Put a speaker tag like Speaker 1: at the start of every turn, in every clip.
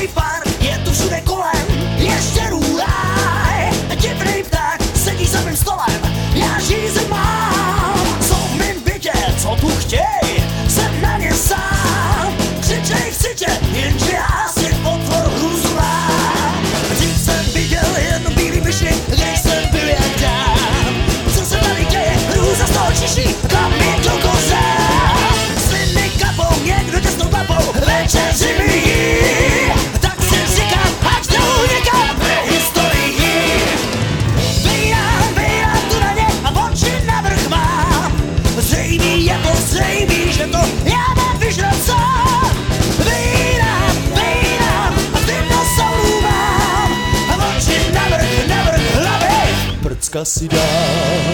Speaker 1: Velký pár je tu všude kolem, ještě růlaj. Divný pták sedí za mým stolem, já žízeň mám. Co v mým bytě, co tu chtěj, jsem na ně sám. Křičej, křiče, jenže já si otvor hruzu mám. Jsem viděl jen bílý myši, když jsem byl jak. Co se tady děje, hrůza z toho escassidad.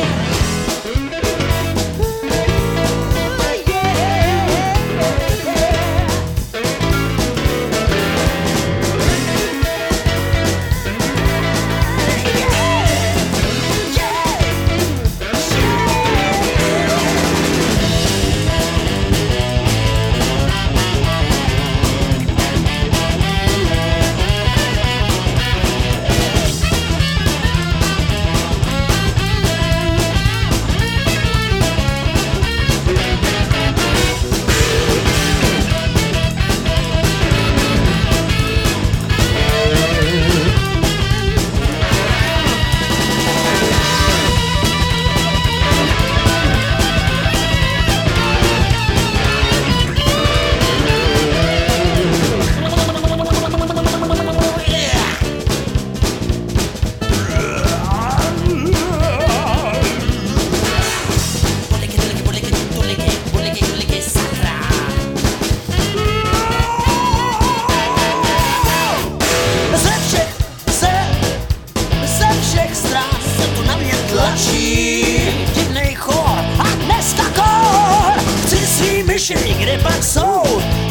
Speaker 1: Myši, kde pak jsou,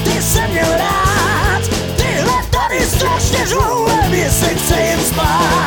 Speaker 1: ty jsem měl rád. Tyhle tady strašně žou, a mě se chce jim spát.